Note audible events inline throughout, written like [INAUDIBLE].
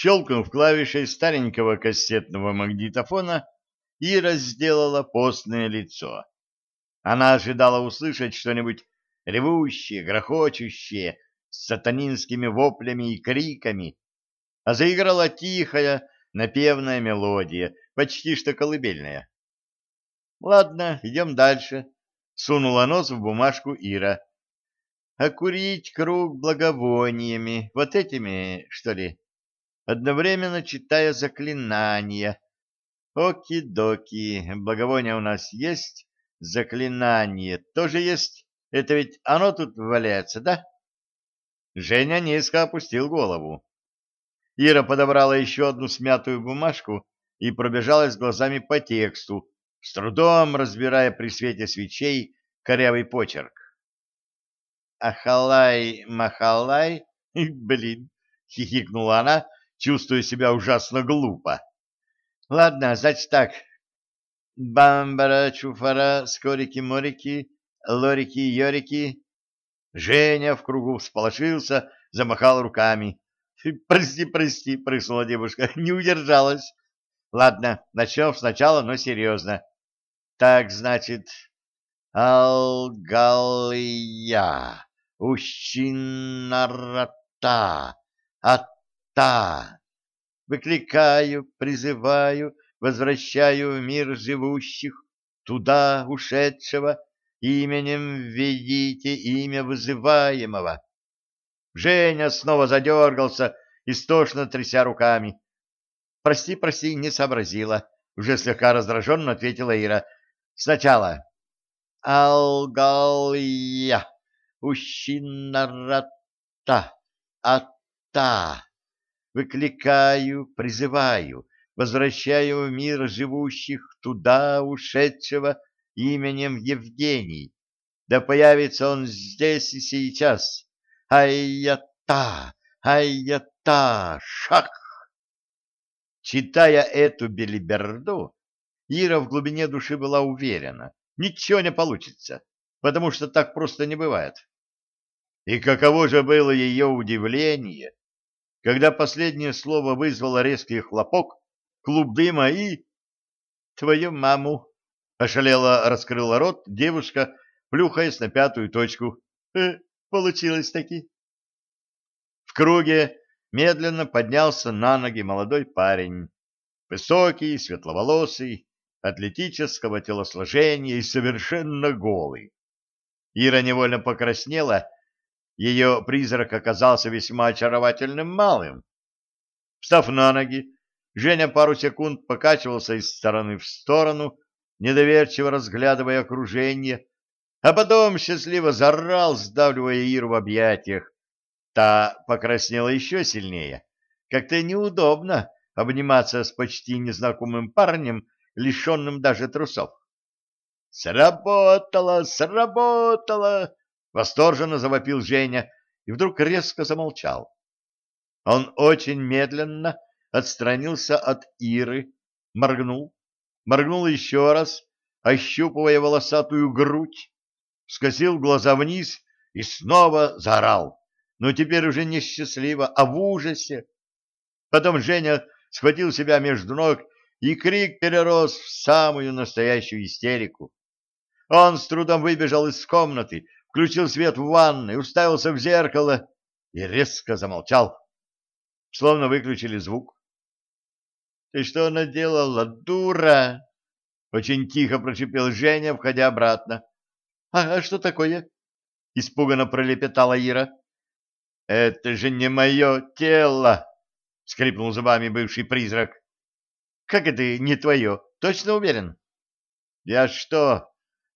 Щелкнув клавишей старенького кассетного магнитофона, Ира сделала постное лицо. Она ожидала услышать что-нибудь ревущее, грохочущее, с сатанинскими воплями и криками, а заиграла тихая, напевная мелодия, почти что колыбельная. «Ладно, идем дальше», — сунула нос в бумажку Ира. «А курить круг благовониями, вот этими, что ли?» Одновременно читая заклинания. Оки-доки, благовония у нас есть, заклинание тоже есть. Это ведь оно тут валяется, да? Женя низко опустил голову. Ира подобрала еще одну смятую бумажку и пробежалась глазами по тексту, с трудом разбирая при свете свечей корявый почерк. «Ахалай-махалай, [LAUGHS] блин!» — хихикнула она, чувствуя себя ужасно глупо. Ладно, значит так. Бамбара, чуфара, скорики-морики, лорики-йорики. Женя в кругу всполошился, замахал руками. [LAUGHS] «Прости, прости», — прыснула девушка, [LAUGHS] — «не удержалась». «Ладно, начнем сначала, но серьезно. Так, значит, Алгалия, Ущинарата, Ат та. Выкликаю, призываю, возвращаю в мир живущих, туда ушедшего, именем введите имя вызываемого. Женя снова задергался, истошно тряся руками. «Прости, прости, не сообразила», — уже слегка раздраженно ответила Ира. «Сначала. Алгалия, ущинарата, ата. Выкликаю, призываю, возвращаю в мир живущих туда ушедшего именем Евгений. Да появится он здесь и сейчас. Ай-я-та, ай-я-та, шах! Читая эту белиберду, Ира в глубине души была уверена, ничего не получится, потому что так просто не бывает. И каково же было ее удивление, когда последнее слово вызвало резкий хлопок, клуб дыма и... «Твою маму!» — ошалела раскрыла рот девушка, плюхаясь на пятую точку. «Э, получилось-таки!» В круге медленно поднялся на ноги молодой парень. Высокий, светловолосый, атлетического телосложения и совершенно голый. Ира невольно покраснела ее призрак оказался весьма очаровательным малым. Встав на ноги, Женя пару секунд покачивался из стороны в сторону, недоверчиво разглядывая окружение, а потом счастливо зарал, сдавливая Иру в объятиях. Та покраснела еще сильнее. Как-то неудобно обниматься с почти незнакомым парнем, лишенным даже трусов. «Сработало! Сработало!» Восторженно завопил Женя и вдруг резко замолчал. Он очень медленно отстранился от Иры, моргнул, моргнул еще раз, ощупывая волосатую грудь, скосил глаза вниз и снова заорал, но теперь уже не счастливо, а в ужасе. Потом Женя схватил себя между ног, и крик перерос в самую настоящую истерику. Он с трудом выбежал из комнаты, включил свет в ванной, уставился в зеркало и резко замолчал. Словно выключили звук. — Ты что наделала, дура? — очень тихо прошипел Женя, входя обратно. — А что такое? — испуганно пролепетала Ира. — Это же не мое тело! — скрипнул зубами бывший призрак. — Как это не твое? Точно уверен? — Я что,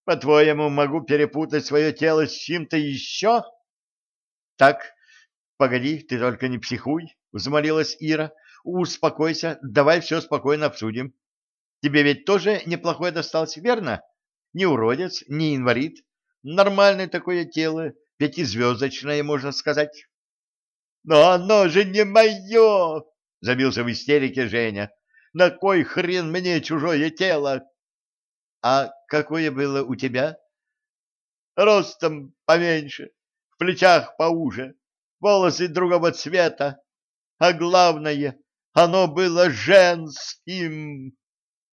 по-твоему, могу перепутать свое тело с чем-то еще? — Так, погоди, ты только не психуй, — взмолилась Ира. — Успокойся, давай все спокойно обсудим. Тебе ведь тоже неплохое досталось, верно? Не уродец, не инвалид. Нормальное такое тело, пятизвездочное, можно сказать. — Но оно же не мое! — забился в истерике Женя. — На кой хрен мне чужое тело? А какое было у тебя? Ростом поменьше, в плечах поуже, волосы другого цвета, а главное, Оно было женским!»